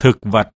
thực vật.